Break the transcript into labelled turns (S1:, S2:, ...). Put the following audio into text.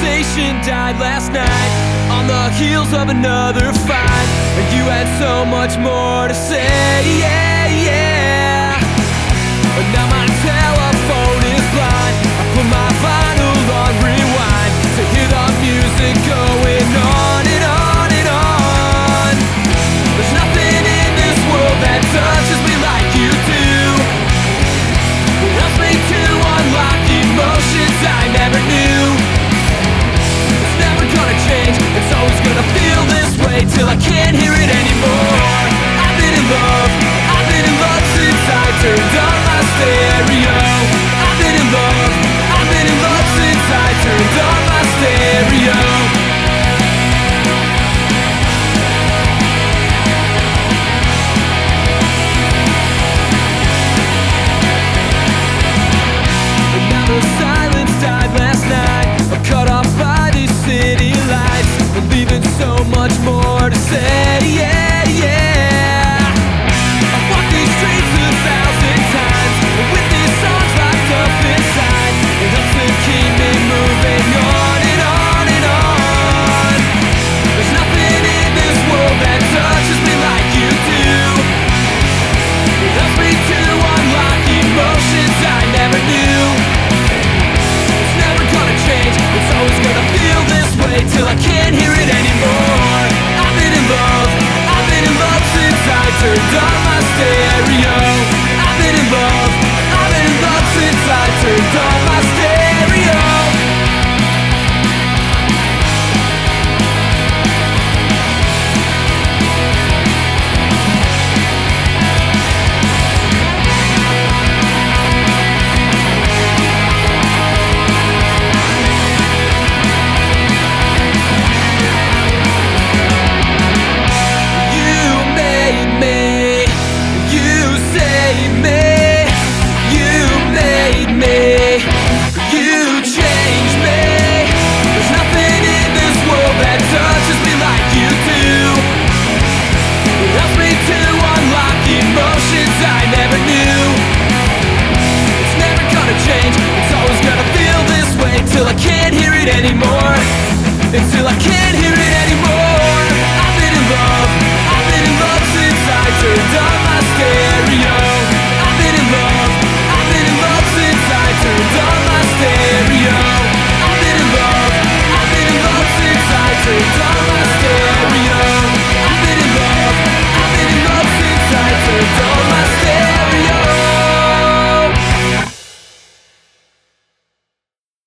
S1: conversation died last night on the heels of another fight. And you had so much more to say, yeah, yeah. But now my till I can't hear it Until I can't hear it anymore. Until I can't